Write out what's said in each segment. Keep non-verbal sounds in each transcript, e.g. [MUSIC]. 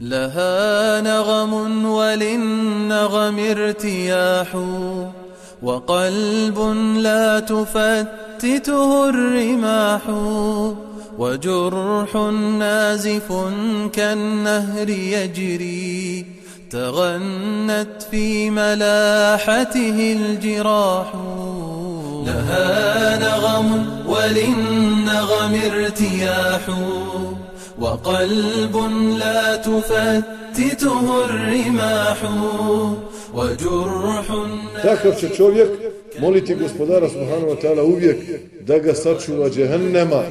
لها نغم وللنغم ارتياح وقلب لا تفتته الرماح وجرح نازف كالنهر يجري تغنت في ملاحته الجراح. لها نغم وللنغم ارتياح. وقلب لا تفتته الرماح وجرح Takav će čovjek moliti gospodara subhanahu wa ta'ala uvijek da ga sačuva džehennema,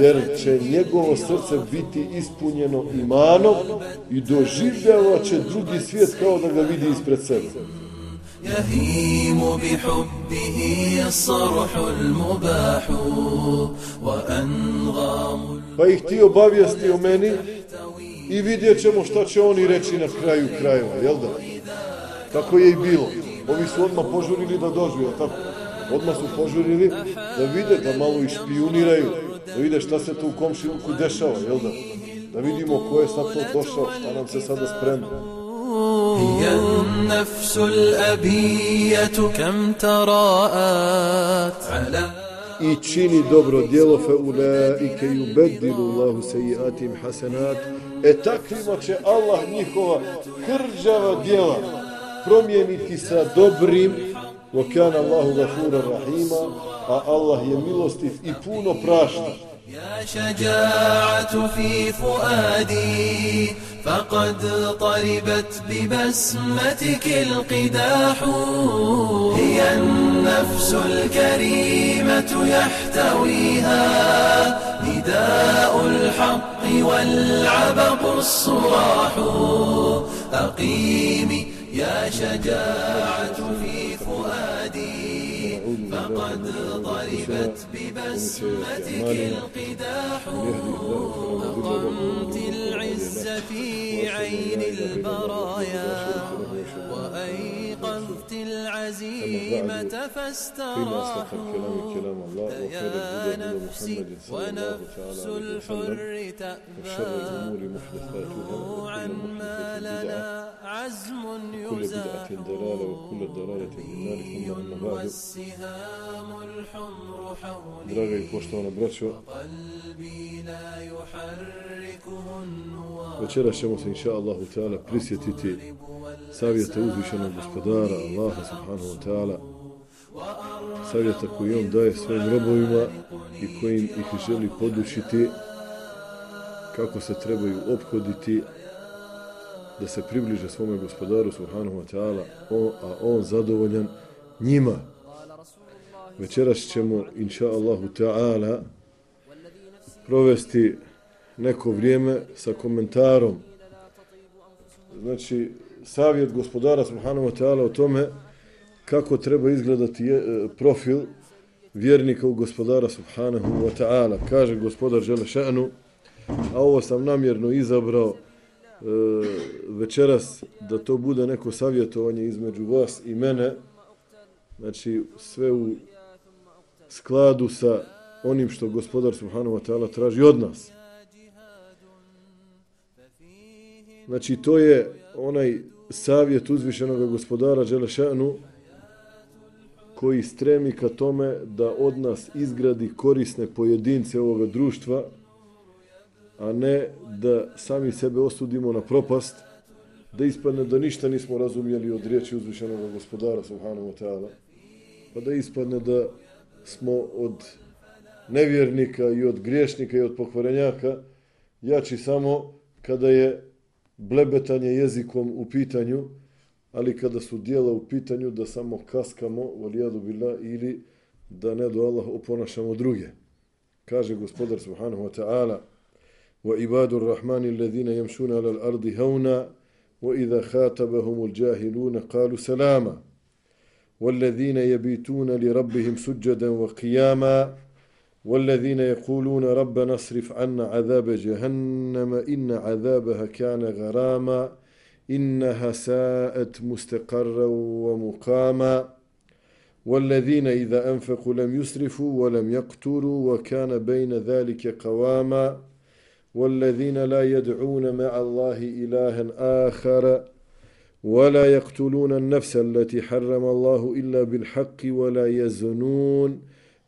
jer će njegovo srce biti ispunjeno imanom i doživljava će drugi svijet kao da ga vidi ispred sebe. يهيم بحبه الصرح المباح وأنغام Pa ih ti obavijesti o meni i vidjet ćemo šta će oni reći na kraju krajeva, jel da? Tako je i bilo. Ovi su odmah požurili da dođu, jel tako? Odmah su požurili da vide, da malo ih špioniraju, da vide šta se tu u komšiluku dešava, jel da? Da vidimo ko je sad to došao, šta nam se sada spremno. هي النفس الأبية كم تراءت على i čini dobro djelo fe ulaike yubeddilu Allahu sejiatim hasenat e takvima će Allah njihova hrđava djela promijeniti sa dobrim wa kana Allahu gafura rahima a Allah je milostiv i puno prašta يا شجاعة في فؤادي فقد طربت ببسمتك القداح. هي النفس الكريمة يحتويها. نداء الحق والعبق الصراح. أقيمي يا شجاعة في فؤادي. فقد ضربت ببسمتك القداح أقمت العز في عين البرايا استيقظت العزيمة فاستراحوا. يا نفسي ونفس الحر تأبى عن ما لنا عزم يزاحم نبي والسهام الحمر حولي وقلبي لا يحركه النوار Večera ćemo se, inša Allahu Teala, prisjetiti savjeta uzvišenog gospodara Allaha subhanahu wa ta'ala savjeta koji on daje svojim robovima i kojim ih želi podučiti kako se trebaju obhoditi da se približe svome gospodaru subhanahu wa ta'ala a on zadovoljan njima. Večeras ćemo inša Allahu ta'ala provesti neko vrijeme sa komentarom. Znači savjet gospodara subhanahu wa ta'ala o tome kako treba izgledati je, profil vjernika u gospodara subhanahu wa ta'ala. Kaže gospodar Želešanu, a ovo sam namjerno izabrao e, večeras da to bude neko savjetovanje između vas i mene, znači sve u skladu sa onim što gospodar subhanahu wa ta'ala traži od nas. Znači to je onaj savjet uzvišenog gospodara Đelešanu koji stremi ka tome da od nas izgradi korisne pojedince ovoga društva, a ne da sami sebe osudimo na propast, da ispadne da ništa nismo razumjeli od riječi uzvišenog gospodara subhanahu wa ta'ala, pa da ispadne da smo od nevjernika i od griješnika i od pokvarenjaka jači samo kada je blebetanje jezikom u pitanju, ali kada su dijela u pitanju da samo kaskamo, valijadu bila, ili da ne do Allah oponašamo druge. Kaže gospodar subhanahu wa ta'ala وَإِبَادُ الرَّحْمَنِ الَّذِينَ يَمْشُونَ عَلَى الْأَرْضِ هَوْنًا وَإِذَا خَاتَبَهُمُ الْجَاهِلُونَ قَالُوا سَلَامًا والذين يبيتون لربهم سجدا وقياما والذين يقولون ربنا اصرف عنا عذاب جهنم إن عذابها كان غراما إنها ساءت مستقرا ومقاما والذين إذا أنفقوا لم يسرفوا ولم يقتروا وكان بين ذلك قواما والذين لا يدعون مع الله إلها آخر ولا يقتلون النفس التي حرم الله إلا بالحق ولا يزنون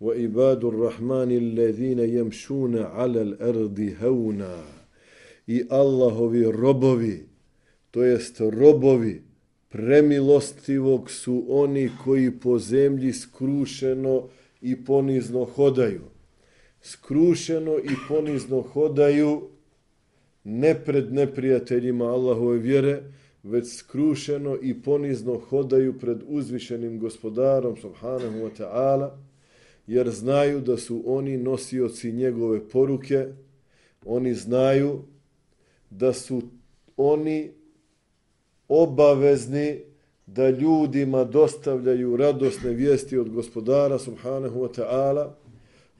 وإباد الرحمن الذين يمشون على الأرض هونا i Allahovi robovi, to jest robovi premilostivog su oni koji po zemlji skrušeno i ponizno hodaju. Skrušeno i ponizno hodaju ne pred neprijateljima Allahove vjere, već skrušeno i ponizno hodaju pred uzvišenim gospodarom subhanahu wa ta'ala, jer znaju da su oni nosioci njegove poruke, oni znaju da su oni obavezni da ljudima dostavljaju radosne vijesti od gospodara subhanahu wa ta'ala,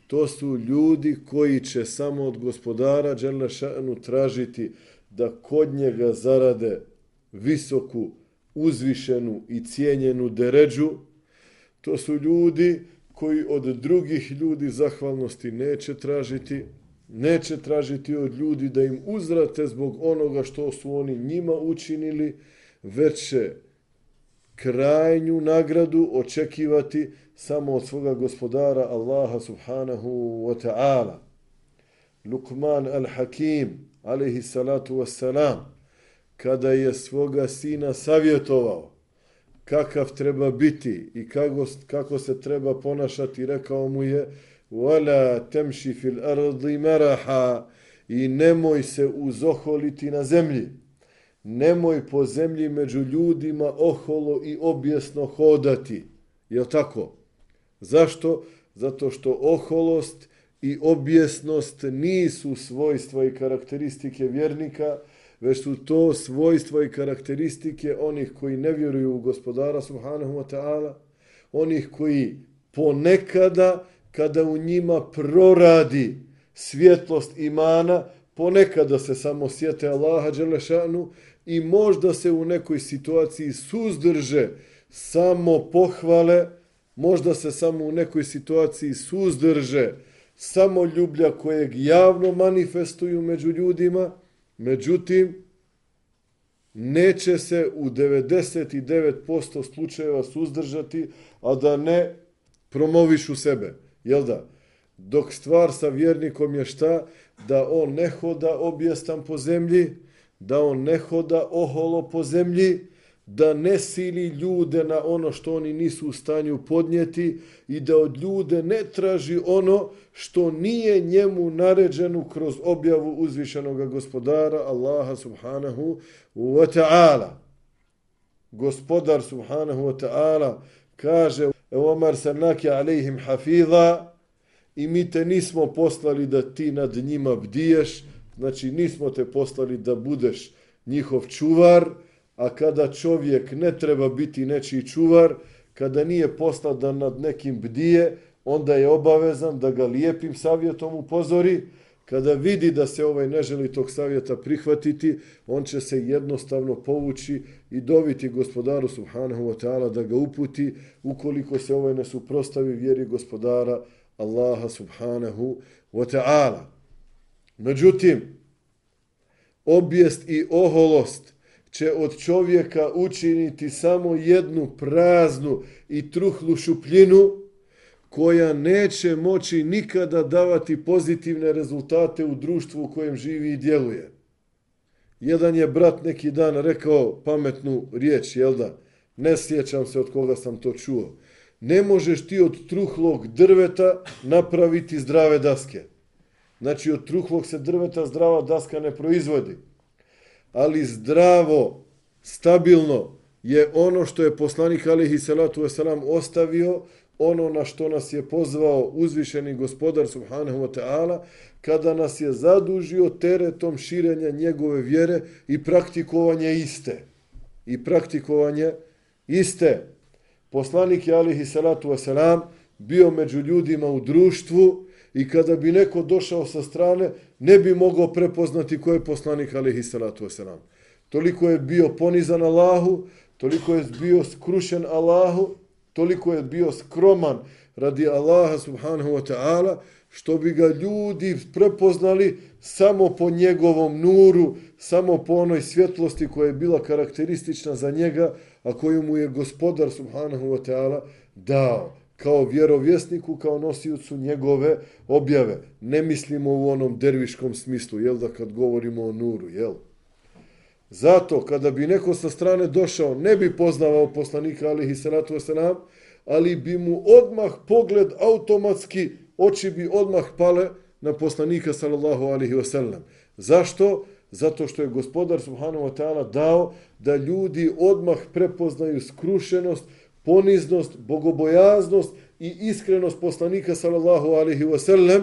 to su ljudi koji će samo od gospodara Đelešanu tražiti da kod njega zarade visoku, uzvišenu i cijenjenu deređu. To su ljudi koji od drugih ljudi zahvalnosti neće tražiti, neće tražiti od ljudi da im uzrate zbog onoga što su oni njima učinili, već će krajnju nagradu očekivati samo od svoga gospodara Allaha subhanahu wa ta'ala. Lukman al-Hakim, alaihi salatu wassalam, kada je svoga sina savjetovao kakav treba biti i kako, kako se treba ponašati, rekao mu je wala تَمْشِ fil ardi maraha i nemoj se uzoholiti na zemlji nemoj po zemlji među ljudima oholo i objesno hodati. Je tako? Zašto? Zato što oholost i objesnost nisu svojstva i karakteristike vjernika, već su to svojstva i karakteristike onih koji ne vjeruju u gospodara subhanahu wa ta'ala, onih koji ponekada, kada u njima proradi svjetlost imana, ponekada se samo sjete Allaha Đelešanu i možda se u nekoj situaciji suzdrže samo pohvale, možda se samo u nekoj situaciji suzdrže samo ljublja kojeg javno manifestuju među ljudima, međutim, neće se u 99% slučajeva suzdržati, a da ne promoviš u sebe. Jel da? Dok stvar sa vjernikom je šta? Da on ne hoda objestan po zemlji, da on ne hoda oholo po zemlji, da ne sili ljude na ono što oni nisu u stanju podnijeti i da od ljude ne traži ono što nije njemu naređeno kroz objavu uzvišenog gospodara Allaha subhanahu wa ta'ala. Gospodar subhanahu wa ta'ala kaže Omar sarnake alejhim hafiza i mi te nismo poslali da ti nad njima bdiješ, Znači, nismo te poslali da budeš njihov čuvar, a kada čovjek ne treba biti nečiji čuvar, kada nije postao da nad nekim bdije, onda je obavezan da ga lijepim savjetom upozori. Kada vidi da se ovaj ne želi tog savjeta prihvatiti, on će se jednostavno povući i dobiti gospodaru subhanahu wa ta'ala da ga uputi ukoliko se ovaj ne suprostavi vjeri gospodara Allaha subhanahu wa ta'ala. Međutim, objest i oholost će od čovjeka učiniti samo jednu praznu i truhlu šupljinu koja neće moći nikada davati pozitivne rezultate u društvu u kojem živi i djeluje. Jedan je brat neki dan rekao pametnu riječ, jel da? Ne sjećam se od koga sam to čuo. Ne možeš ti od truhlog drveta napraviti zdrave daske. Znači, od truhlog se drveta zdrava daska ne proizvodi. Ali zdravo, stabilno je ono što je poslanik alihi salatu wasalam ostavio, ono na što nas je pozvao uzvišeni gospodar subhanahu wa ta'ala, kada nas je zadužio teretom širenja njegove vjere i praktikovanja iste. i praktikovanje iste. Poslanik je alihi salatu wasalam bio među ljudima u društvu i kada bi neko došao sa strane ne bi mogao prepoznati ko je poslanik alihi salatu wasalam. Toliko je bio ponizan Allahu, toliko je bio skrušen Allahu, toliko je bio skroman radi Allaha subhanahu wa ta'ala, što bi ga ljudi prepoznali samo po njegovom nuru, samo po onoj svjetlosti koja je bila karakteristična za njega, a koju mu je gospodar subhanahu wa ta'ala dao kao vjerovjesniku, kao nosiocu njegove objave. Ne mislimo u onom derviškom smislu, jel da kad govorimo o nuru, jel? Zato, kada bi neko sa strane došao, ne bi poznavao poslanika alihi salatu wasalam, ali bi mu odmah pogled automatski, oči bi odmah pale na poslanika sallallahu alihi wasallam. Zašto? Zato što je gospodar subhanahu wa ta'ala dao da ljudi odmah prepoznaju skrušenost, poniznost, bogobojaznost i iskrenost poslanika sallallahu alaihi wasallam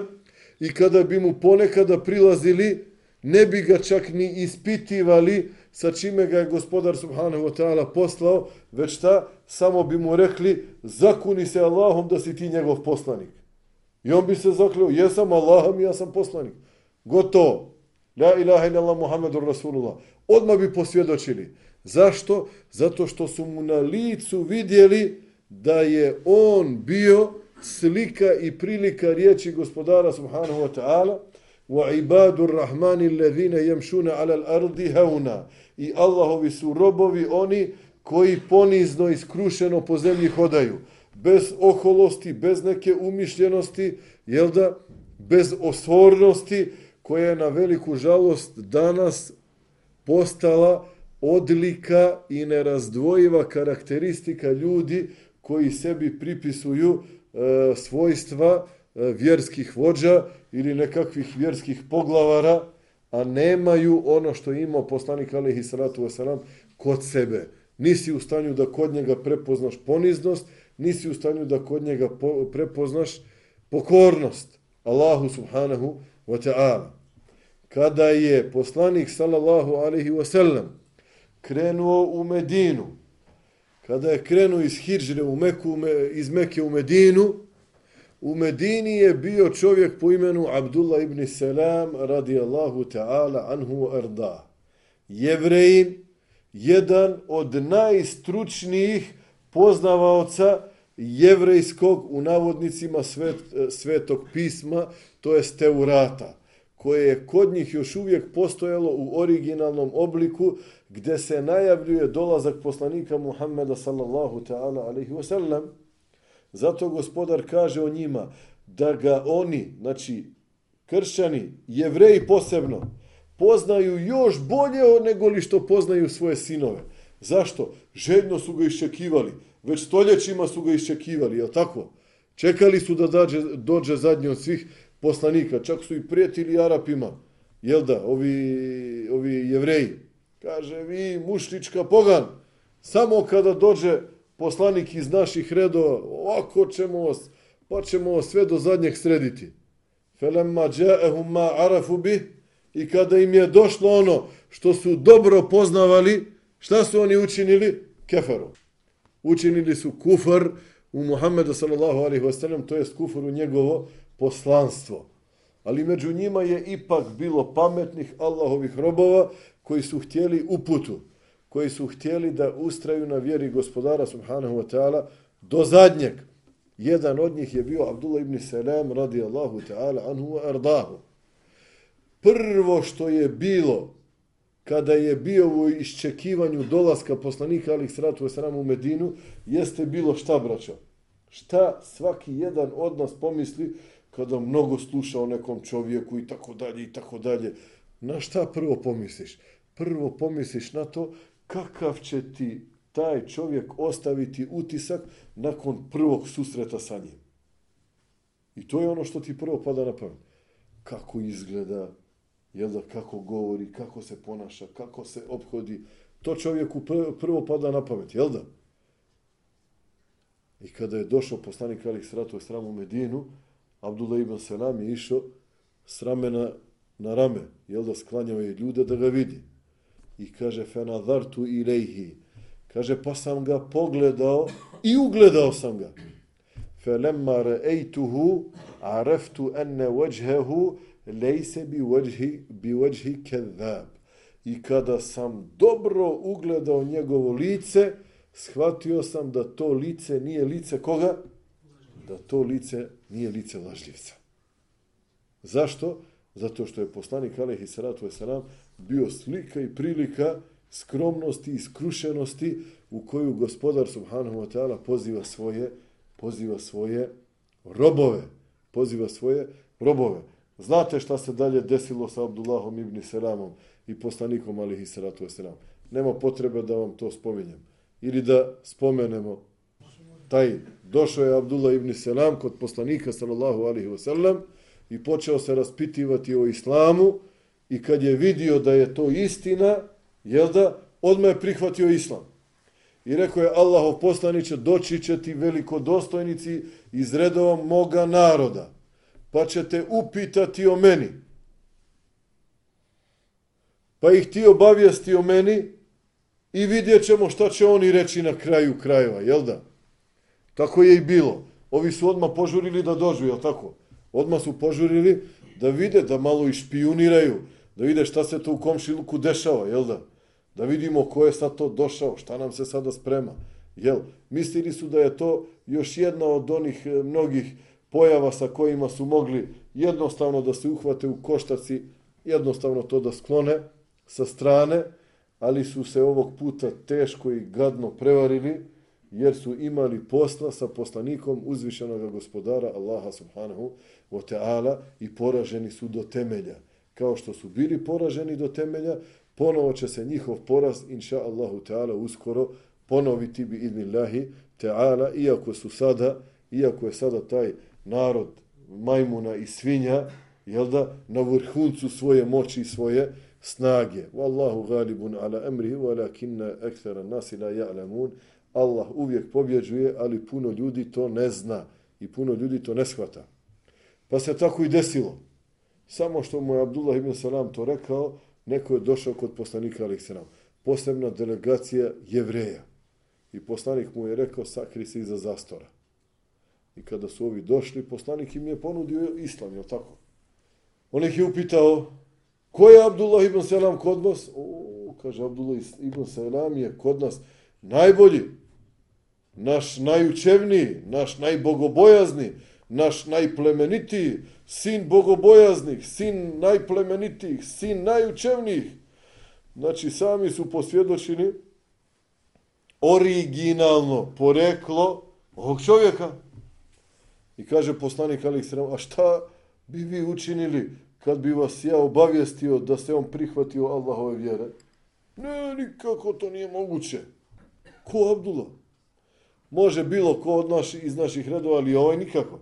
i kada bi mu ponekada prilazili, ne bi ga čak ni ispitivali sa čime ga je gospodar subhanahu wa ta'ala poslao, već ta samo bi mu rekli, zakuni se Allahom da si ti njegov poslanik. I on bi se zakleo, jesam Allahom, ja sam poslanik. Gotovo. La ilaha illallah Muhammedur Rasulullah. Odmah bi posvjedočili. Zašto? Zato što su mu na licu vidjeli da je on bio slika i prilika riječi gospodara subhanahu wa ta'ala wa ibadur rahmani alladhina yamshuna ala al-ardi hauna i Allahovi su robovi oni koji ponizno i skrušeno po zemlji hodaju bez oholosti, bez neke umišljenosti, jel da, bez osornosti, koja je na veliku žalost danas postala odlika i nerazdvojiva karakteristika ljudi koji sebi pripisuju e, svojstva e, vjerskih vođa ili nekakvih vjerskih poglavara, a nemaju ono što imao poslanik alihi salatu wasalam kod sebe. Nisi u stanju da kod njega prepoznaš poniznost, nisi u stanju da kod njega po, prepoznaš pokornost Allahu subhanahu wa ta'ala. Kada je poslanik sallallahu alaihi wa sallam krenuo u Medinu, kada je krenuo iz Hidžre u Meku, iz Meke u Medinu, u Medini je bio čovjek po imenu Abdullah ibn Salam radijallahu ta'ala anhu arda. Jevrejin, jedan od najstručnijih poznavaoca jevrejskog u navodnicima svet, svetog pisma, to je Steurata, koje je kod njih još uvijek postojalo u originalnom obliku gdje se najavljuje dolazak poslanika Muhammeda sallallahu ta'ala alaihi wasallam. Zato gospodar kaže o njima da ga oni, znači kršćani, jevreji posebno, poznaju još bolje nego li što poznaju svoje sinove. Zašto? Željno su ga iščekivali. Već stoljećima su ga iščekivali, je tako? Čekali su da dađe, dođe zadnji od svih poslanika. Čak su i prijetili Arapima. Jel da? Ovi, ovi jevreji. Kaže, vi mušlička pogan. Samo kada dođe poslanik iz naših redova, ovako ćemo vas, pa ćemo sve do zadnjeg srediti. Felemma džaehum ma arafu bih, i kada im je došlo ono što su dobro poznavali, šta su oni učinili? Keferu. Učinili su kufar u Muhammedu sallallahu alaihi wasallam, to je kufar u njegovo poslanstvo. Ali među njima je ipak bilo pametnih Allahovih robova koji su htjeli uputu, koji su htjeli da ustraju na vjeri gospodara subhanahu wa ta'ala do zadnjeg. Jedan od njih je bio Abdullah ibn Salam radijallahu ta'ala anhu wa ardahu prvo što je bilo kada je bio u iščekivanju dolaska poslanika alih sratu wasalam u Medinu, jeste bilo šta, braćo? Šta svaki jedan od nas pomisli kada mnogo sluša o nekom čovjeku i tako dalje i tako dalje. Na šta prvo pomisliš? Prvo pomisliš na to kakav će ti taj čovjek ostaviti utisak nakon prvog susreta sa njim. I to je ono što ti prvo pada na pamet. Kako izgleda, jel da, kako govori, kako se ponaša, kako se obhodi, to čovjeku prvo pada na pamet, jel da? I kada je došao poslanik Alih Sratu sramu Medinu, Abdullah ibn Selam je išao s ramena na rame, jel da sklanjao je ljude da ga vidi. I kaže, fenadhartu ilaihi, Kaže, pa sam ga pogledao i ugledao sam ga. Felemma re'ejtuhu areftu enne vajhehu lejse bi vajhi, bi vajhi kezab. I kada sam dobro ugledao njegovo lice, shvatio sam da to lice nije lice koga? Da to lice nije lice lažljivca. Zašto? Zato što je poslanik Alehi Salatu Veselam bio slika i prilika skromnosti i skrušenosti u koju gospodar Subhanahu wa ta'ala poziva svoje poziva svoje robove. Poziva svoje robove. Znate šta se dalje desilo sa Abdullahom ibn Selamom i poslanikom Alihi Salatu Veselam. Nema potrebe da vam to spominjem. Ili da spomenemo taj, došao je Abdullah ibn Selam kod poslanika sallallahu alihi wasallam i počeo se raspitivati o islamu i kad je vidio da je to istina, jel da, odmah je prihvatio islam. I rekao je Allahov poslaniće, doći će ti velikodostojnici iz redova moga naroda, pa ćete upitati o meni. Pa ih ti obavijesti o meni i vidjet ćemo šta će oni reći na kraju krajeva, jel da? Tako je i bilo. Ovi su odmah požurili da dođu, jel tako? Odmah su požurili da vide, da malo išpijuniraju, da vide šta se to u komšiluku dešava, jel da? Da vidimo ko je sad to došao, šta nam se sada sprema. Jel? Mislili su da je to još jedna od onih e, mnogih pojava sa kojima su mogli jednostavno da se uhvate u koštaci, jednostavno to da sklone sa strane, ali su se ovog puta teško i gadno prevarili, jer su imali posla sa poslanikom uzvišenog gospodara Allaha subhanahu wa ta'ala i poraženi su do temelja. Kao što su bili poraženi do temelja, ponovo će se njihov poraz, inša Allahu ta'ala, uskoro ponoviti bi idnillahi ta'ala, iako su sada, iako je sada taj narod majmuna i svinja, jel da, na vrhuncu svoje moći i svoje snage. Wallahu galibun ala emrihi, walakinna ekthara nasi la ja'lamun. Allah uvijek pobjeđuje, ali puno ljudi to ne zna i puno ljudi to ne shvata. Pa se tako i desilo. Samo što mu je Abdullah ibn Salam to rekao, neko je došao kod poslanika alaih salam. Posebna delegacija jevreja. I poslanik mu je rekao, sakri se iza zastora. I kada su ovi došli, poslanik im je ponudio islam, je tako? On ih je upitao, ko je Abdullah ibn Salam kod vas? O, kaže, Abdullah ibn Salam je kod nas najbolji, naš najučevniji, naš najbogobojazni, naš najplemenitiji, sin bogobojaznih, sin najplemenitijih, sin najučevnijih. Znači, sami su posvjedočili originalno poreklo ovog čovjeka. I kaže poslanik Ali Sram, a šta bi vi učinili kad bi vas ja obavijestio da se on prihvatio Allahove vjere? Ne, nikako to nije moguće. Ko Abdullah? Može bilo ko od naši, iz naših redova, ali ovaj nikako.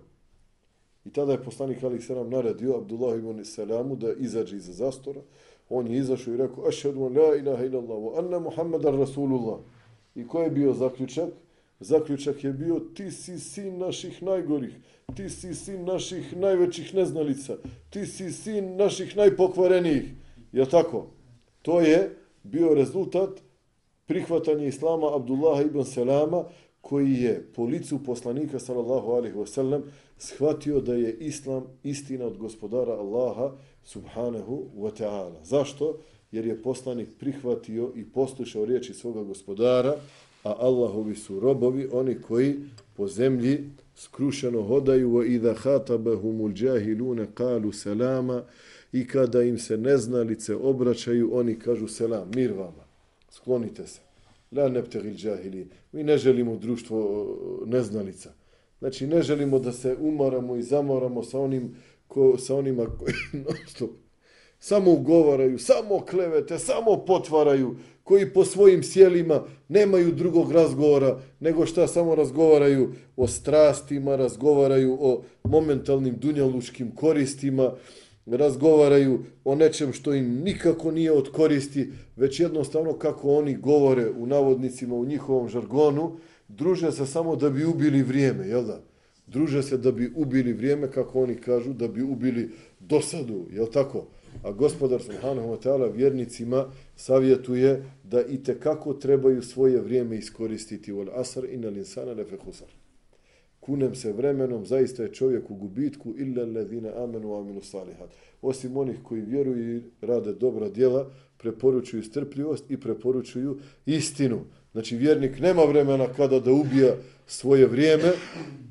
I tada je poslanik Ali Selam naredio Abdullah ibn Selamu da izađe iza zastora. On je izašao i rekao Ašhedu la ilaha illallah wa anna Muhammadan Rasulullah. I ko je bio zaključak? Zaključak je bio ti si sin naših najgorih, ti si sin naših najvećih neznalica, ti si sin naših najpokvarenijih. Je tako? To je bio rezultat prihvatanja Islama Abdullaha ibn Selama koji je po licu poslanika sallallahu alaihi wasallam shvatio da je islam istina od gospodara Allaha subhanahu wa ta'ala. Zašto? Jer je poslanik prihvatio i poslušao riječi svoga gospodara, a Allahovi su robovi, oni koji po zemlji skrušeno hodaju wa idha khatabahumul jahiluna qalu salama i kada im se neznalice obraćaju oni kažu selam mir vama sklonite se la nebtegil džahili. Mi ne želimo društvo e, neznalica. Znači, ne želimo da se umaramo i zamoramo sa, onim ko, sa onima koji [LAUGHS] non samo ugovaraju, samo klevete, samo potvaraju, koji po svojim sjelima nemaju drugog razgovora, nego šta samo razgovaraju o strastima, razgovaraju o momentalnim dunjalučkim koristima, razgovaraju o nečem što im nikako nije od koristi, već jednostavno kako oni govore u navodnicima u njihovom žargonu, druže se samo da bi ubili vrijeme, jel da? Druže se da bi ubili vrijeme, kako oni kažu, da bi ubili dosadu, jel tako? a gospodar subhanahu wa ta'ala vjernicima savjetuje da i kako trebaju svoje vrijeme iskoristiti. Wal asr inal insana lefe husar. Kunem se vremenom, zaista je čovjek u gubitku illa alladhina amanu wa amilu salihat. Osim onih koji vjeruju i rade dobra djela, preporučuju strpljivost i preporučuju istinu. Znači, vjernik nema vremena kada da ubija svoje vrijeme,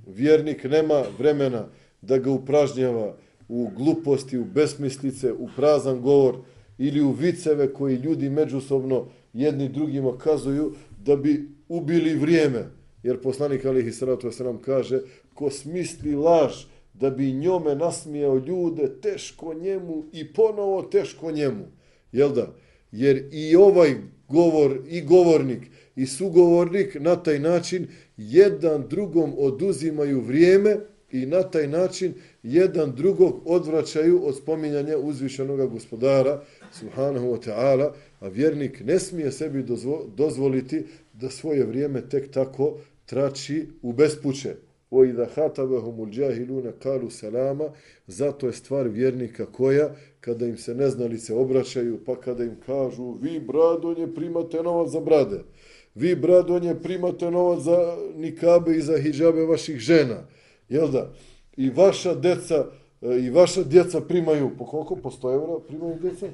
vjernik nema vremena da ga upražnjava u gluposti, u besmislice, u prazan govor ili u viceve koji ljudi međusobno jedni drugima kazuju da bi ubili vrijeme. Jer poslanik Alihi Salatu nam kaže ko smisli laž da bi njome nasmijao ljude, teško njemu i ponovo teško njemu. Jel da? Jer i ovaj govor, i govornik, i sugovornik na taj način jedan drugom oduzimaju vrijeme i na taj način jedan drugog odvraćaju od spominjanja uzvišenog gospodara, subhanahu wa ta'ala, a vjernik ne smije sebi dozvoliti da svoje vrijeme tek tako trači u bespuće. O idha hatabahumul džahiluna kalu salama, zato je stvar vjernika koja, kada im se neznalice obraćaju, pa kada im kažu, vi bradonje primate novac za brade, vi bradonje primate novac za nikabe i za hijabe vaših žena, jel da? I vaša deca, e, i vaša djeca primaju, po koliko? Po 100 eura primaju djeca?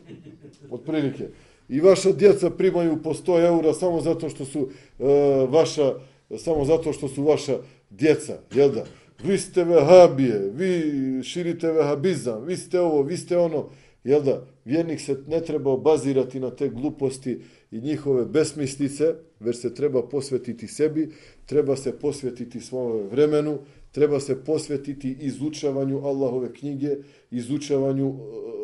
Od prilike. I vaša djeca primaju po 100 eura samo zato što su uh, vaša samo zato što su vaša djeca, jel da? Vi ste vehabije, vi širite vehabizam, vi ste ovo, vi ste ono, jel da? Vjernik se ne treba bazirati na te gluposti i njihove besmislice, već se treba posvetiti sebi, treba se posvetiti svome vremenu, treba se posvetiti izučavanju Allahove knjige, izučavanju e,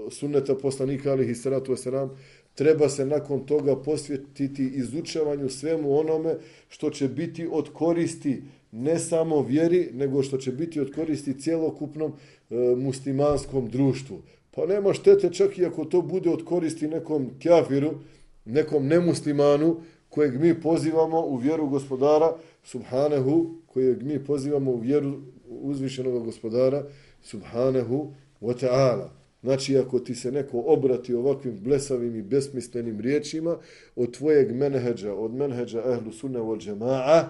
e, sunneta poslanika alihi salatu wasalam, treba se nakon toga posvetiti izučavanju svemu onome što će biti od koristi ne samo vjeri, nego što će biti od koristi cjelokupnom e, muslimanskom društvu. Pa nema štete čak i ako to bude od koristi nekom kjafiru, nekom nemuslimanu kojeg mi pozivamo u vjeru gospodara subhanahu, kojeg mi pozivamo u vjeru uzvišenog gospodara subhanahu wa ta'ala. Znači, ako ti se neko obrati ovakvim blesavim i besmislenim riječima od tvojeg menheđa, od menheđa ehlu sunne vol džema'a,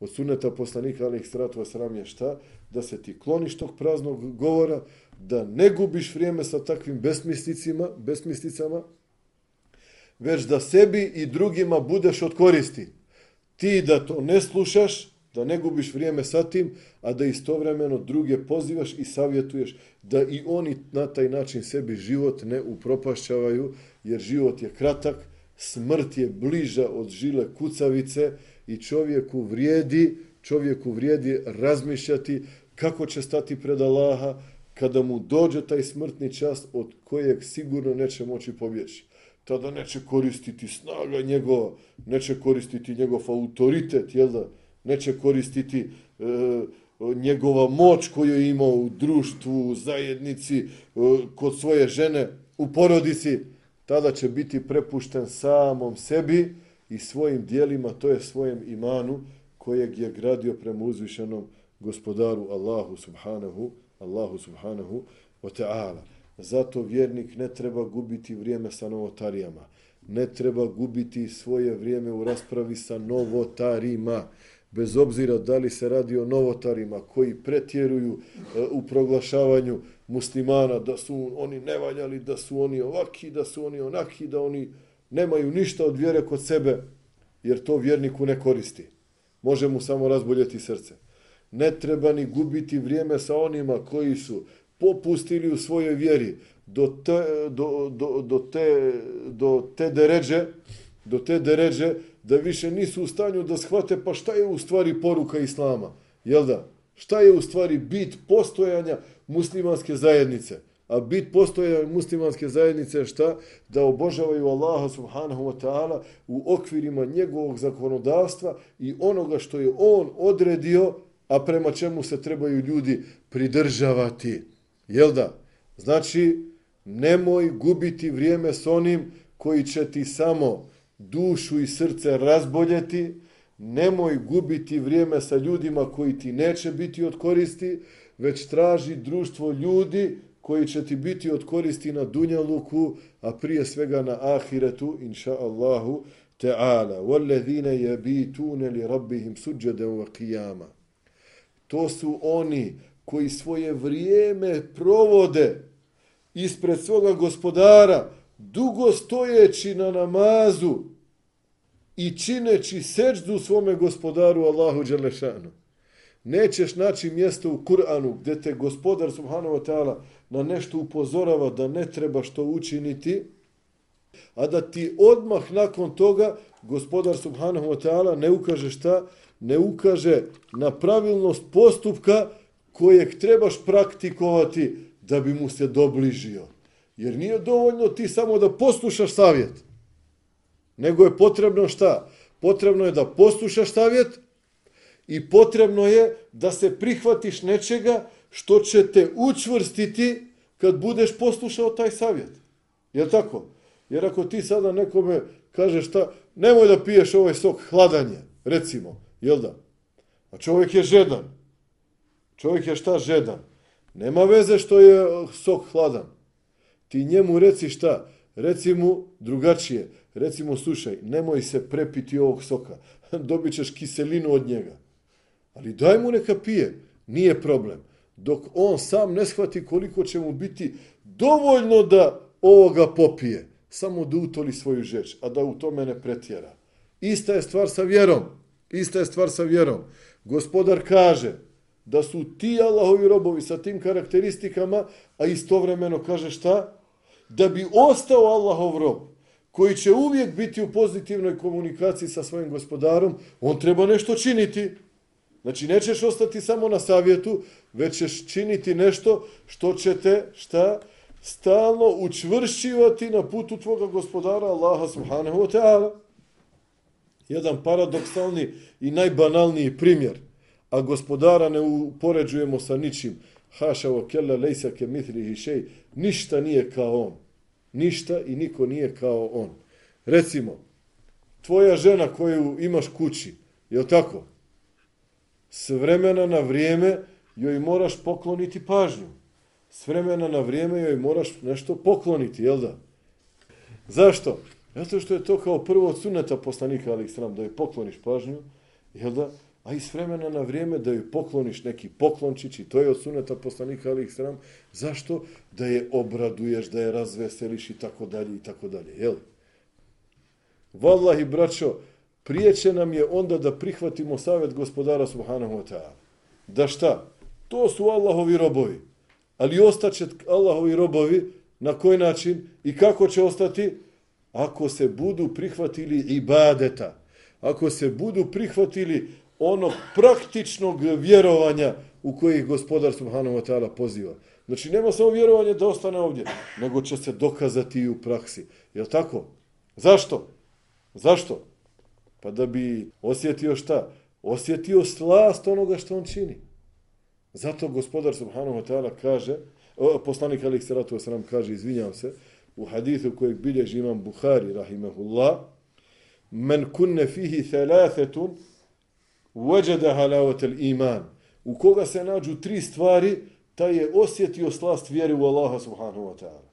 od sunneta poslanika alih sratu wasram je šta? Da se ti kloniš tog praznog govora, da ne gubiš vrijeme sa takvim besmislicima, besmislicama, već da sebi i drugima budeš od koristi. Ti da to ne slušaš, da ne gubiš vrijeme sa tim, a da istovremeno druge pozivaš i savjetuješ da i oni na taj način sebi život ne upropašćavaju, jer život je kratak, smrt je bliža od žile kucavice i čovjeku vrijedi, čovjeku vrijedi razmišljati kako će stati pred Allaha kada mu dođe taj smrtni čas od kojeg sigurno neće moći pobjeći. Tada neće koristiti snaga njegova, neće koristiti njegov autoritet, jel da? Neće koristiti e, njegova moć koju je imao u društvu, u zajednici, e, kod svoje žene, u porodici, tada će biti prepušten samom sebi i svojim dijelima, to je svojem imanu kojeg je gradio prema uzvišenom gospodaru Allahu subhanahu, Allahu subhanahu wa ta'ala. Zato vjernik ne treba gubiti vrijeme sa novotarijama. Ne treba gubiti svoje vrijeme u raspravi sa novotarima bez obzira da li se radi o novotarima koji pretjeruju e, u proglašavanju muslimana da su oni nevaljali, da su oni ovaki, da su oni onaki, da oni nemaju ništa od vjere kod sebe, jer to vjerniku ne koristi. Može mu samo razboljeti srce. Ne treba ni gubiti vrijeme sa onima koji su popustili u svojoj vjeri do te, do, do, do te, do te deređe, do te deređe da više nisu u stanju da shvate pa šta je u stvari poruka Islama. Jel da? Šta je u stvari bit postojanja muslimanske zajednice? A bit postojanja muslimanske zajednice je šta? Da obožavaju Allaha subhanahu wa ta'ala u okvirima njegovog zakonodavstva i onoga što je on odredio, a prema čemu se trebaju ljudi pridržavati. Jel da? Znači, nemoj gubiti vrijeme s onim koji će ti samo dušu i srce razboljeti, nemoj gubiti vrijeme sa ljudima koji ti neće biti od koristi, već traži društvo ljudi koji će ti biti od koristi na dunjaluku, a prije svega na ahiretu, inša Allahu ta'ala. وَالَّذِينَ يَبِيتُونَ لِرَبِّهِمْ سُجَّدًا وَقِيَامًا To su oni koji svoje vrijeme provode ispred svoga gospodara, dugo stojeći na namazu i čineći seđdu svome gospodaru Allahu Đelešanu. Nećeš naći mjesto u Kur'anu gdje te gospodar Subhanahu wa ta'ala na nešto upozorava da ne treba što učiniti, a da ti odmah nakon toga gospodar Subhanahu wa ta'ala ne ukaže šta? Ne ukaže na pravilnost postupka kojeg trebaš praktikovati da bi mu se dobližio. Jer nije dovoljno ti samo da poslušaš savjet, Него е потребно шта? Потребно е да послушаш савет и потребно е да се прихватиш нечега што ќе те учврстити кад будеш послушал тај савет. Ја тако? Јер ако ти сада некоме кажеш шта, немој да пиеш овој сок хладање, рецимо, јел да? А човек е жедан. Човек е шта жедан. Нема везе што е сок хладан. Ти нему реци шта? Реци му другачије Recimo, slušaj, nemoj se prepiti ovog soka. [LAUGHS] Dobit ćeš kiselinu od njega. Ali daj mu neka pije. Nije problem. Dok on sam ne shvati koliko će mu biti dovoljno da ovoga popije. Samo da utoli svoju žeć, a da u tome ne pretjera. Ista je stvar sa vjerom. Ista je stvar sa vjerom. Gospodar kaže da su ti Allahovi robovi sa tim karakteristikama, a istovremeno kaže šta? Da bi ostao Allahov rob, koji će uvijek biti u pozitivnoj komunikaciji sa svojim gospodarom, on treba nešto činiti. Znači, nećeš ostati samo na savjetu, već ćeš činiti nešto što će te, šta, stalno učvršćivati na putu tvoga gospodara Allaha subhanahu wa ta'ala. Jedan paradoksalni i najbanalniji primjer, a gospodara ne upoređujemo sa ničim. Haša wa kella lejsa ke mithrihi šej, ništa nije kao on. Ništa i niko nije kao on. Recimo, tvoja žena koju imaš kući, je li tako? S vremena na vrijeme joj moraš pokloniti pažnju. S vremena na vrijeme joj moraš nešto pokloniti, jel da? Zašto? Zato što je to kao prvo od suneta poslanika, ali sram, da joj pokloniš pažnju, jel da? A iz vremena na vrijeme da joj pokloniš neki poklončić, i to je od suneta poslanika, ali sram. Zašto? Da je obraduješ, da je razveseliš i tako dalje i tako dalje, jel? Wallahi, braćo, prijeće nam je onda da prihvatimo savjet gospodara subhanahu wa ta'ala. Da šta? To su Allahovi robovi. Ali ostaće Allahovi robovi na koji način i kako će ostati? Ako se budu prihvatili ibadeta. Ako se budu prihvatili ono praktičnog vjerovanja u koji gospodar subhanahu wa ta'ala poziva. Znači, nema samo vjerovanje da ostane ovdje, nego će se dokazati i u praksi. Je tako? Zašto? Zašto? Pa da bi osjetio šta? Osjetio slast onoga što on čini. Zato gospodar subhanahu wa ta'ala kaže, poslanik Alik Salatu Wasalam kaže, izvinjam se, u hadithu kojeg bilježi imam Bukhari, rahimahullah, men kunne fihi thalathetun, uveđada halavatel iman. U koga se nađu tri stvari, taj je osjetio slast vjeri u Allaha subhanahu wa ta'ala.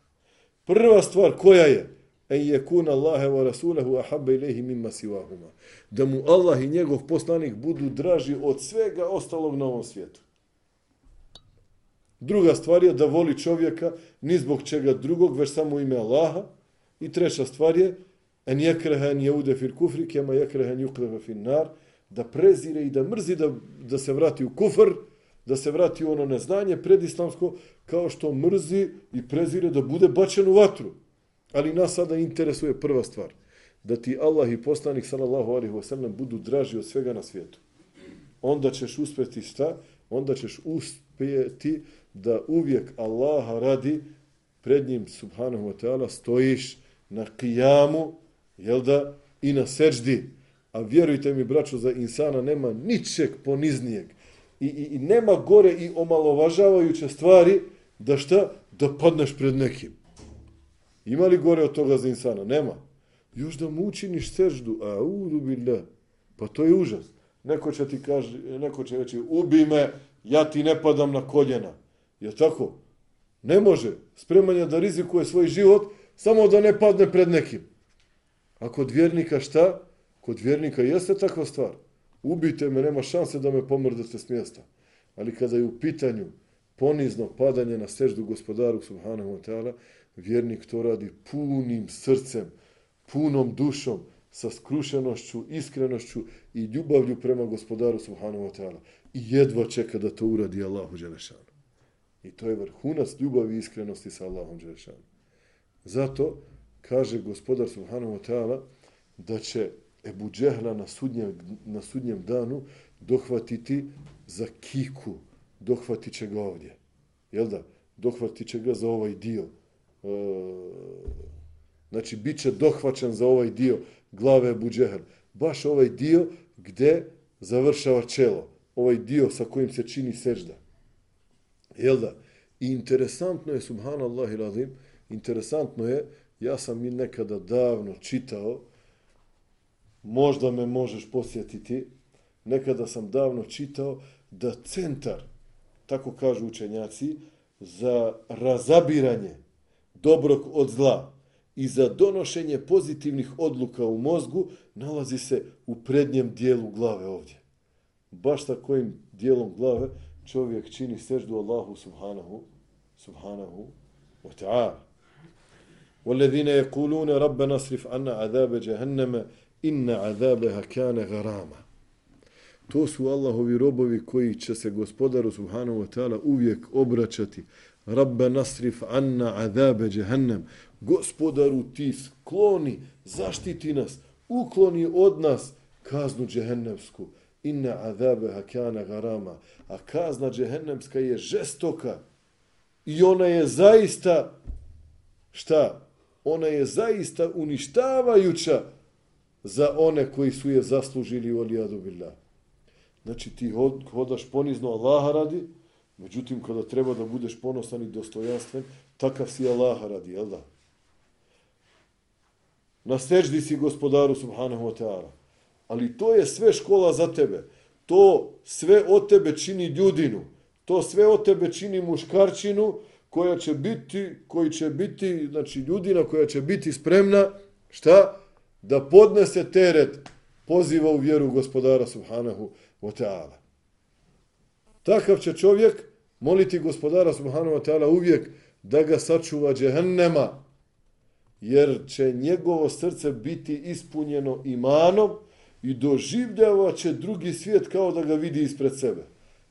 Prva stvar koja je? en yekun Allahe wa rasulahu ahabba ilayhi mimma siwahuma. Da mu Allah i njegov poslanik budu draži od svega ostalog na ovom svijetu. Druga stvar je da voli čovjeka ni zbog čega drugog, već samo ime Allaha. I treća stvar je en yakraha an yauda fil kufri kama yakraha an yuqlaba fil nar, da prezire i da mrzi da, da se vrati u kufr, da se vrati u ono neznanje predislamsko, kao što mrzi i prezire da bude bačen u vatru. Ali nas sada interesuje prva stvar. Da ti Allah i poslanik sallallahu alaihi wa sallam budu draži od svega na svijetu. Onda ćeš uspjeti šta? Onda ćeš uspjeti da uvijek Allaha radi pred njim subhanahu wa ta'ala stojiš na kijamu, jel da, i na seđdi. A vjerujte mi, braćo, za insana nema ničeg poniznijeg. I, i, I nema gore i omalovažavajuće stvari da šta? Da padneš pred nekim. Ima li gore od toga za insana? Nema. Još da mu učiniš seždu, a udu billah, pa to je užas. Neko će ti kaže, neko će reći, ubi me, ja ti ne padam na koljena. Je tako? Ne može. Spreman je da rizikuje svoj život samo da ne padne pred nekim. A kod vjernika šta? Kod vjernika jeste takva stvar. Ubijte me, nema šanse da me pomrdate s mjesta. Ali kada je u pitanju ponizno padanje na seždu gospodaru subhanahu wa ta'ala, vjernik to radi punim srcem, punom dušom, sa skrušenošću, iskrenošću i ljubavlju prema gospodaru subhanahu wa ta'ala. I jedva čeka da to uradi Allahu Đelešanu. I to je vrhunac ljubavi i iskrenosti sa Allahom Đelešanu. Zato kaže gospodar subhanahu wa ta'ala da će Ebu Džehla na sudnjem, na sudnjem danu dohvatiti za kiku, dohvatit će ga ovdje. Jel da? Dohvatit će ga za ovaj dio. E, znači, bit će dohvaćen za ovaj dio glave Ebu Džehla. Baš ovaj dio gde završava čelo. Ovaj dio sa kojim se čini sežda. Jel da? I interesantno je, subhanallah i interesantno je, ja sam i nekada davno čitao, možda me možeš posjetiti, nekada sam davno čitao da centar, tako kažu učenjaci, za razabiranje dobrog od zla i za donošenje pozitivnih odluka u mozgu nalazi se u prednjem dijelu glave ovdje. Baš sa kojim dijelom glave čovjek čini seždu Allahu subhanahu, subhanahu wa ta'ala. والذين يقولون ربنا اصرف عنا عذاب جهنم inna azabeha kane garama. To su Allahovi robovi koji će se gospodaru subhanahu wa ta'ala uvijek obraćati. Rabbe nasrif anna azabe džehennem. Gospodaru ti skloni, zaštiti nas, ukloni od nas kaznu džehennemsku. Inna azabeha kane garama. A kazna džehennemska je žestoka. I ona je zaista, šta? Ona je zaista uništavajuća za one koji su je zaslužili u alijadu billah. Znači ti hodaš ponizno Allaha radi, međutim kada treba da budeš ponosan i dostojanstven, takav si Allaha radi, jel da? Na seždi si gospodaru subhanahu wa ta'ala. Ali to je sve škola za tebe. To sve od tebe čini ljudinu. To sve od tebe čini muškarčinu koja će biti, koji će biti, znači ljudina koja će biti spremna, šta? Da podnese teret poziva u vjeru gospodara subhanahu wa ta'ala. Takav će čovjek moliti gospodara subhanahu wa ta'ala uvijek da ga sačuva džehennema, jer će njegovo srce biti ispunjeno imanom i doživljava će drugi svijet kao da ga vidi ispred sebe.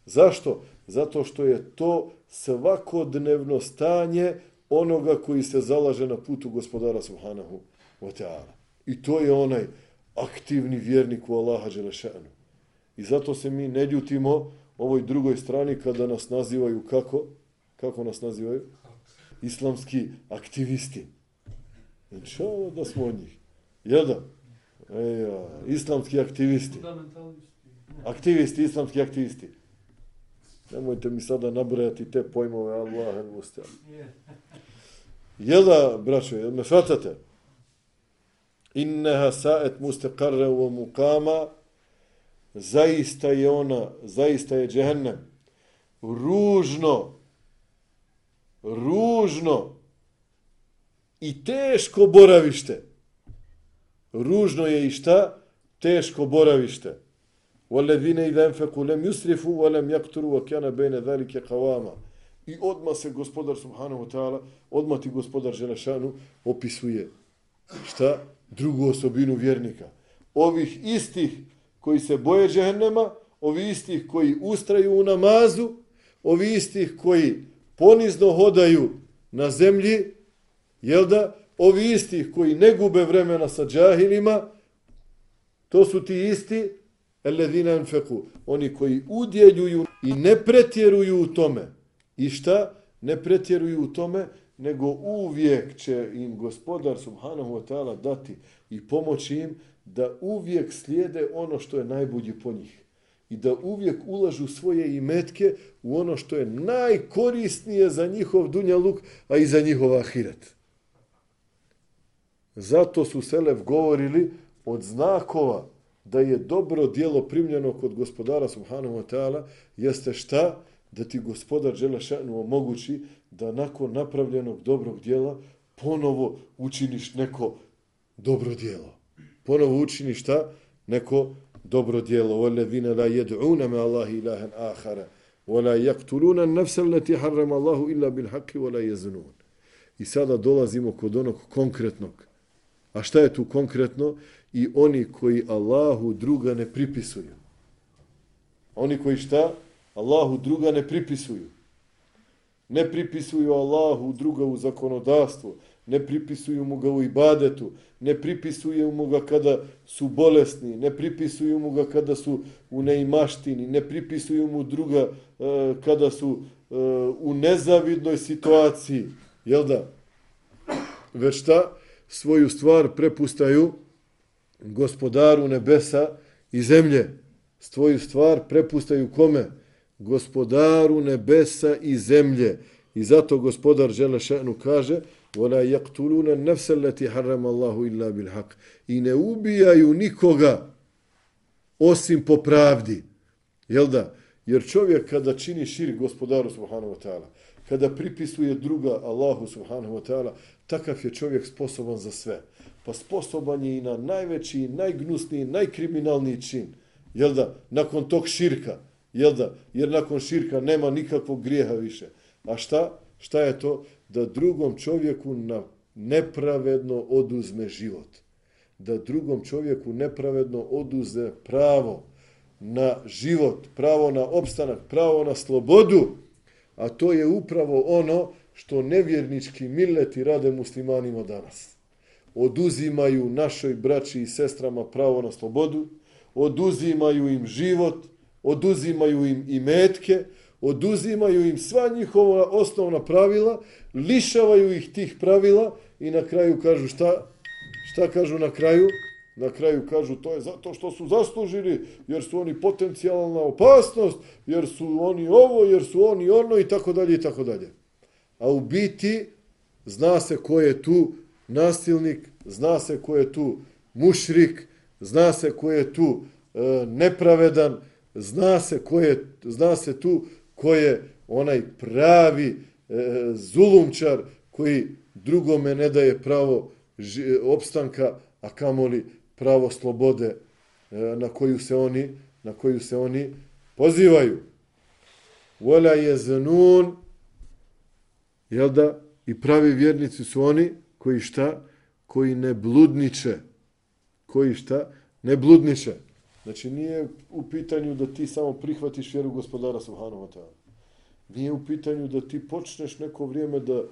Zašto? Zato što je to svakodnevno stanje onoga koji se zalaže na putu gospodara subhanahu wa ta'ala. I to je onaj aktivni vjernik u Allaha Đelešanu. I zato se mi ne ljutimo ovoj drugoj strani kada nas nazivaju kako? Kako nas nazivaju? Islamski aktivisti. Inša da smo od njih. Jel da? Eja, islamski aktivisti. Aktivisti, islamski aktivisti. Nemojte mi sada nabrajati te pojmove Allah, Jel da, braćo, jel me shvatate? inneha sa'et mustekarre u mukama, zaista je ona, zaista je džehennem, ružno, ružno i teško boravište. Ružno je i šta? Teško boravište. وَالَّذِينَ إِذَا أَنْفَقُوا لَمْ يُسْرِفُوا وَلَمْ يَقْتُرُوا وَكَانَ بَيْنَ ذَلِكَ قَوَامًا I odma se gospodar subhanahu wa ta'ala, odma ti gospodar Želešanu opisuje šta? Drugu osobinu vjernika. Ovih istih koji se boje džehennema, ovi istih koji ustraju u namazu, ovi istih koji ponizno hodaju na zemlji, jel da? Ovi istih koji ne gube vremena sa džahilima, to su ti isti, eledina enfeku, oni koji udjeljuju i ne pretjeruju u tome. I šta? Ne pretjeruju u tome, nego uvijek će im gospodar subhanahu wa ta'ala dati i pomoći im da uvijek slijede ono što je najbolje po njih. I da uvijek ulažu svoje imetke u ono što je najkorisnije za njihov dunja luk, a i za njihov ahiret. Zato su Selev govorili od znakova da je dobro dijelo primljeno kod gospodara subhanahu wa ta'ala jeste šta? da ti gospodar Đelešanu omogući da nakon napravljenog dobrog dijela ponovo učiniš neko dobro dijelo. Ponovo učiniš šta? Neko dobro dijelo. وَالَّذِينَ لَا يَدْعُونَ مَا اللَّهِ إِلَهًا آخَرَ وَلَا يَقْتُلُونَ النَّفْسَ الَّتِي حَرَّمَ اللَّهُ إِلَّا بِالْحَقِّ وَلَا يَزْنُونَ I sada dolazimo kod onog konkretnog. A šta je tu konkretno? I oni koji Allahu druga ne pripisuju. Oni koji šta? Allahu druga ne pripisuju. Ne pripisuju Allahu druga u zakonodavstvu, ne pripisuju mu ga u ibadetu, ne pripisuju mu ga kada su bolesni, ne pripisuju mu ga kada su u neimaštini, ne pripisuju mu druga e, kada su e, u nezavidnoj situaciji. Jel da? Već ta svoju stvar prepustaju gospodaru nebesa i zemlje. Svoju stvar prepustaju kome? Gospodaru nebesa i zemlje. I zato gospodar Želešenu kaže وَلَا يَقْتُلُونَ النَّفْسَ الَّتِي حَرَّمَ اللَّهُ إِلَّا بِالْحَقِّ I ne ubijaju nikoga osim po pravdi. Jel da? Jer čovjek kada čini šir gospodaru subhanahu wa ta'ala, kada pripisuje druga Allahu subhanahu wa ta'ala, takav je čovjek sposoban za sve. Pa sposoban je i na najveći, najgnusniji, najkriminalniji čin. Jel da? Nakon tog širka. Jel da? Jer nakon širka nema nikakvog grijeha više. A šta? Šta je to? Da drugom čovjeku na nepravedno oduzme život. Da drugom čovjeku nepravedno oduze pravo na život, pravo na opstanak, pravo na slobodu. A to je upravo ono što nevjernički mileti rade muslimanima danas. Oduzimaju našoj braći i sestrama pravo na slobodu, oduzimaju im život, oduzimaju im i metke, oduzimaju im sva njihova osnovna pravila, lišavaju ih tih pravila i na kraju kažu šta? Šta kažu na kraju? Na kraju kažu to je zato što su zaslužili, jer su oni potencijalna opasnost, jer su oni ovo, jer su oni ono i tako dalje i tako dalje. A u biti zna se ko je tu nasilnik, zna se ko je tu mušrik, zna se ko je tu e, nepravedan, zna se ko je, zna se tu ko je onaj pravi e, zulumčar koji drugome ne daje pravo ži, opstanka, a kamoli pravo slobode e, na koju se oni na koju se oni pozivaju. Vola je zanun, jel da, i pravi vjernici su oni koji šta? Koji ne bludniče. Koji šta? Ne bludniče. Znači nije u pitanju da ti samo prihvatiš vjeru gospodara Subhanahu wa ta'ala. Nije u pitanju da ti počneš neko vrijeme da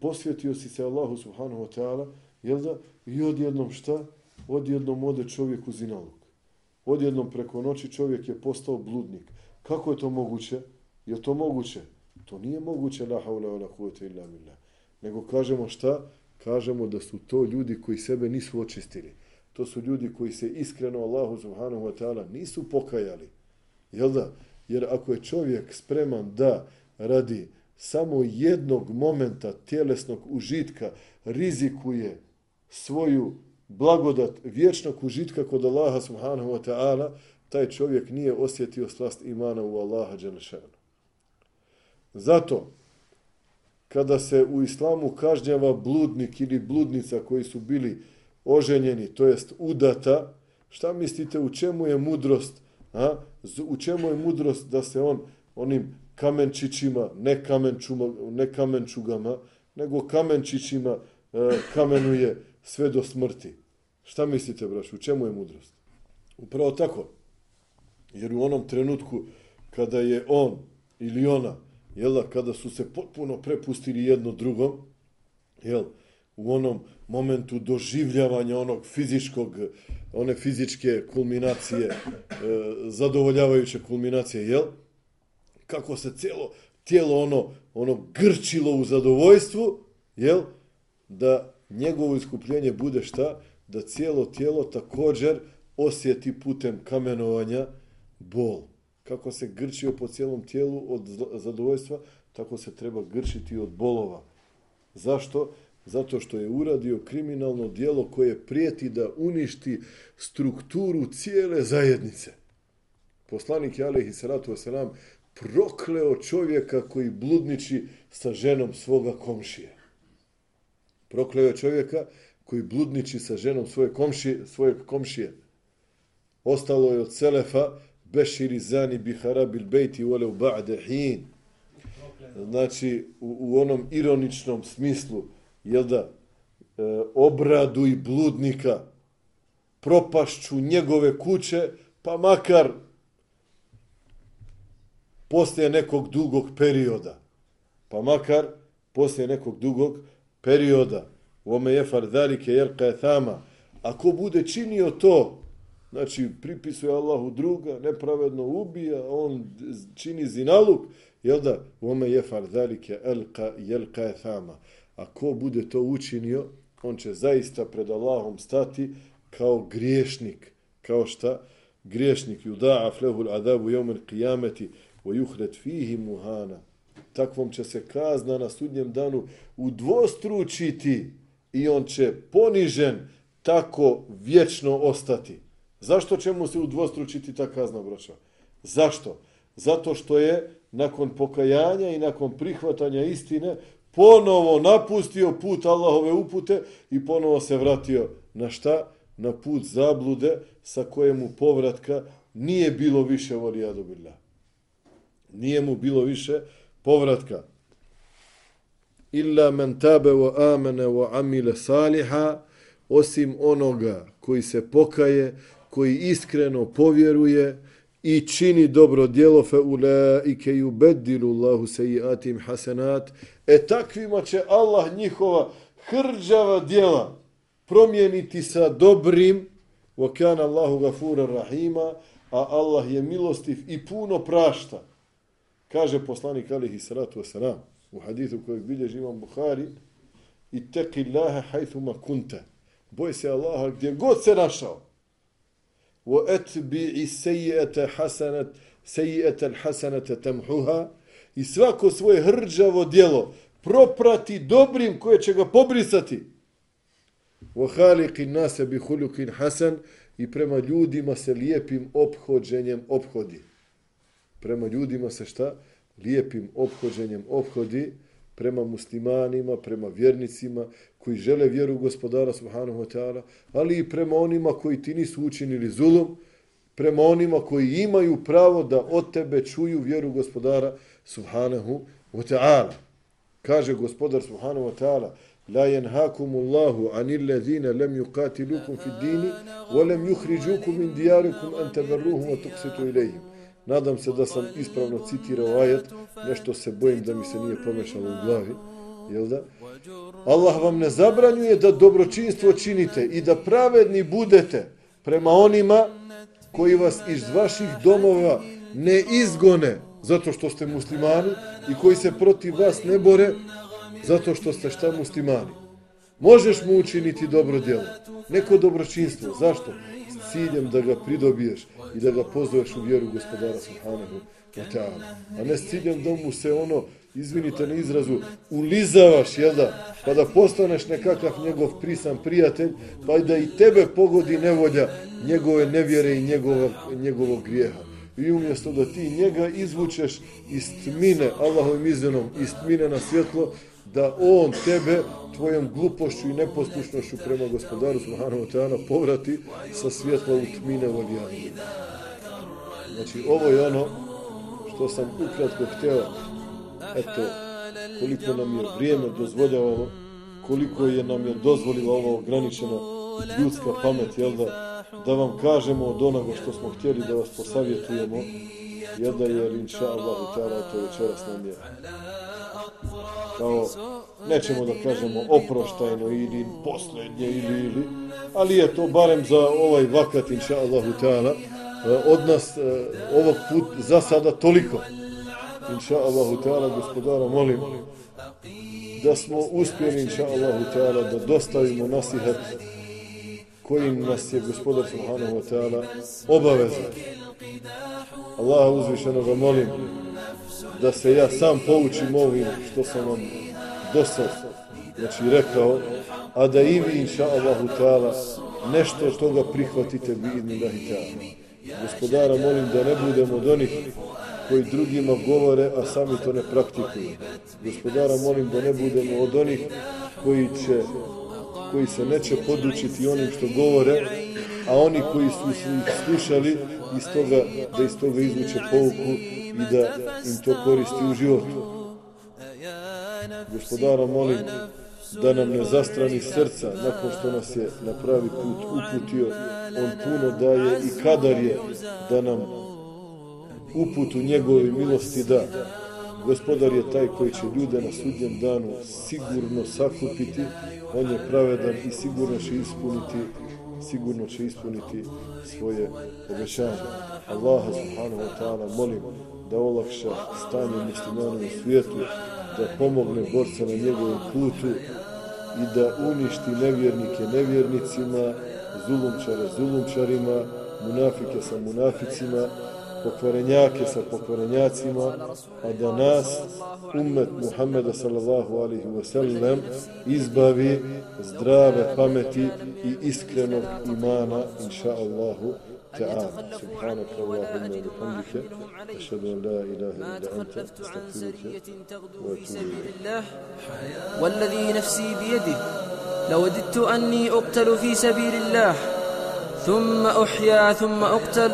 posvjetio si se Allahu Subhanahu wa ta'ala, jel da? I odjednom šta? Odjednom ode čovjek u zinalog. Odjednom preko noći čovjek je postao bludnik. Kako je to moguće? Je to moguće? To nije moguće la haula wala kuvvete illa billah. Nego kažemo šta? Kažemo da su to ljudi koji sebe nisu očistili to su ljudi koji se iskreno Allahu subhanahu wa ta'ala nisu pokajali. Jel da? Jer ako je čovjek spreman da radi samo jednog momenta tjelesnog užitka, rizikuje svoju blagodat vječnog užitka kod Allaha subhanahu wa ta'ala, taj čovjek nije osjetio slast imana u Allaha dželešanu. Zato, kada se u islamu kažnjava bludnik ili bludnica koji su bili oženjeni, to jest udata, šta mislite u čemu je mudrost? A? U čemu je mudrost da se on onim kamenčićima, ne, kamenčuma, ne kamenčugama, nego kamenčićima e, kamenuje sve do smrti? Šta mislite, braš, u čemu je mudrost? Upravo tako. Jer u onom trenutku kada je on ili ona, jel kada su se potpuno prepustili jedno drugom, jel, u onom momentu doživljavanja onog fizičkog, one fizičke kulminacije, e, zadovoljavajuće kulminacije, jel? Kako se cijelo tijelo ono, ono grčilo u zadovoljstvu, jel? Da njegovo iskupljenje bude šta? Da cijelo tijelo također osjeti putem kamenovanja bol. Kako se grčio po cijelom tijelu od zadovoljstva, tako se treba grčiti od bolova. Zašto? Zato što je uradio kriminalno dijelo koje prijeti da uništi strukturu cijele zajednice. Poslanik je alaihi salatu wasalam prokleo čovjeka koji bludniči sa ženom svoga komšije. Prokleo je čovjeka koji bludniči sa ženom svoje komšije, svoje komšije. Ostalo je od Selefa Beširi zani biharabil bejti ule u ba'de hin. Znači, u, u onom ironičnom smislu, jel da, e, i bludnika propašću njegove kuće, pa makar poslije nekog dugog perioda. Pa makar poslije nekog dugog perioda. U ome je fardarike jelka je thama. Ako bude činio to, znači pripisuje Allahu druga, nepravedno ubija, on čini zinaluk, jel da? U ome je fardarike jelka, thama A ko Ako bude to učinio, on će zaista pred Allahom stati kao griješnik. Kao šta? Griješnik. Juda'a flehul adabu jomel qiyameti wa yuhret fihi muhana. Takvom će se kazna na sudnjem danu udvostručiti i on će ponižen tako vječno ostati. Zašto će mu se udvostručiti ta kazna, braća? Zašto? Zato što je nakon pokajanja i nakon prihvatanja istine ponovo napustio put Allahove upute i ponovo se vratio na šta? Na put zablude sa kojemu povratka nije bilo više volijadu billah. Nije mu bilo više povratka. Illa men tabe wa amene wa amile saliha, osim onoga koji se pokaje, koji iskreno povjeruje i čini dobro djelo fe ulaike i ke Allahu se hasanat hasenat, e takvima će Allah njihova hrđava djela promijeniti sa dobrim, wa kana Allahu gafura rahima, a Allah je milostiv i puno prašta. Kaže poslanik alihi salatu wasalam u hadithu kojeg bilježi imam Bukhari i teki Allahe hajthuma kunte. Boj se Allaha gdje god se našao. Wa سَيِّئَةَ حَسَنَةَ سَيِّئَةَ الْحَسَنَةَ تَمْحُهَا i svako svoje hrđavo dijelo proprati dobrim koje će ga pobrisati. Wa khaliqin nase bi hasan i prema ljudima se lijepim obhođenjem obhodi prema ljudima se šta? Lijepim obhođenjem obhodi prema muslimanima, prema vjernicima koji žele vjeru gospodara subhanahu wa ta'ala, ali i prema onima koji ti nisu učinili zulum, prema onima koji imaju pravo da od tebe čuju vjeru gospodara subhanahu wa ta'ala. Kaže gospodar subhanahu wa ta'ala, La yanhakumu Allahu anil ladhina lam yuqatilukum fid dini wa lam yukhrijukum min diyarikum an tabarruhum wa tuqsitu ilayhim. Nadam se da sam ispravno citirao ajet, nešto se bojim da mi se nije pomešalo u glavi. Jel da? Allah vam ne zabranjuje da dobročinstvo činite i da pravedni budete prema onima koji vas iz vaših domova ne izgone zato što ste muslimani i koji se protiv vas ne bore zato što ste šta muslimani. Možeš mu učiniti dobro djelo. Neko dobročinstvo. Zašto? S ciljem da ga pridobiješ i da ga pozoveš u vjeru gospodara Subhanahu wa ta'ala. A ne s ciljem da mu se ono, izvinite na izrazu, ulizavaš, jel da? Pa da postaneš nekakav njegov prisan prijatelj, pa da i tebe pogodi nevolja njegove nevjere i njegova, njegovog grijeha. I umjesto da ti njega izvučeš iz tmine, Allahovim izvenom, iz tmine na svjetlo, da on tebe tvojom glupošću i neposlušnošću prema gospodaru Subhanahu wa ta'ala povrati sa svjetla u tmine vodijanu. Znači, ovo je ono što sam ukratko htio, eto, koliko nam je vrijeme dozvoljavalo, koliko je nam je dozvolila ova ograničena ljudska pamet, jel da, da vam kažemo od onoga što smo htjeli da vas posavjetujemo, jel da je, inša Allah, to večeras nam je kao nećemo da kažemo oproštajno ili posljednje ili ili ali je to barem za ovaj vakat inša Allahu ta'ala eh, od nas eh, ovog put za sada toliko inša Allahu ta'ala gospodara molim da smo uspjeli inša Allahu ta'ala da dostavimo nasihat kojim nas je gospodar subhanahu wa ta'ala obavezan Allaha uzvišenoga molim da se ja sam poučim ovim što sam vam dosad znači rekao, a da i vi inša Allahu ta'ala nešto od toga prihvatite bi idni lahi ta'ala. Gospodara molim da ne budemo od onih koji drugima govore, a sami to ne praktikuju. Gospodara molim da ne budemo od onih koji će koji se neće podučiti onim što govore, a oni koji su ih slušali iz toga, da iz toga izvuče pouku i da im to koristi u životu. Gospodara molim da nam ne zastrani srca nakon što nas je na pravi put uputio. On puno daje i kadar je da nam uputu njegove milosti da. Gospodar je taj koji će ljude na sudnjem danu sigurno sakupiti. On je pravedan i sigurno će ispuniti sigurno će ispuniti svoje obećanje. Allaha subhanahu wa ta'ala molim da olakša stanje muslimana u svijetu, da pomogne borca na njegovom putu i da uništi nevjernike nevjernicima, zulumčare zulumčarima, munafike sa munaficima, pokvarenjake sa pokvarenjacima, a da nas, ummet Muhammeda sallallahu alihi wasallam, izbavi zdrave pameti i iskrenog imana, inša Allahu, تعالى سبحانك اللهم وبحمدك أشهد أن لا إله إلا أنت أستغفرك وأتوب إليك والذي نفسي بيده لوددت أني أقتل في سبيل الله ثم أحيا ثم أقتل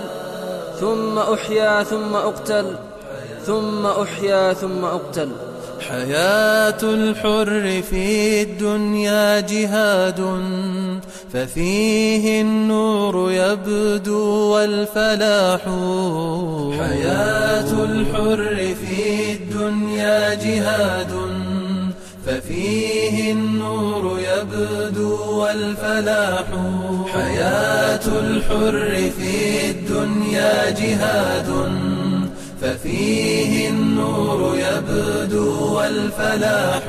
ثم أحيا ثم أقتل. ثم أحيا ثم أقتل. حياة الحر في الدنيا جهاد ففيه النور يبدو والفلاح. حياة الحر في الدنيا جهاد. ففيه النور يبدو والفلاح حياة الحر في الدنيا جهاد. ففيه النور يبدو والفلاح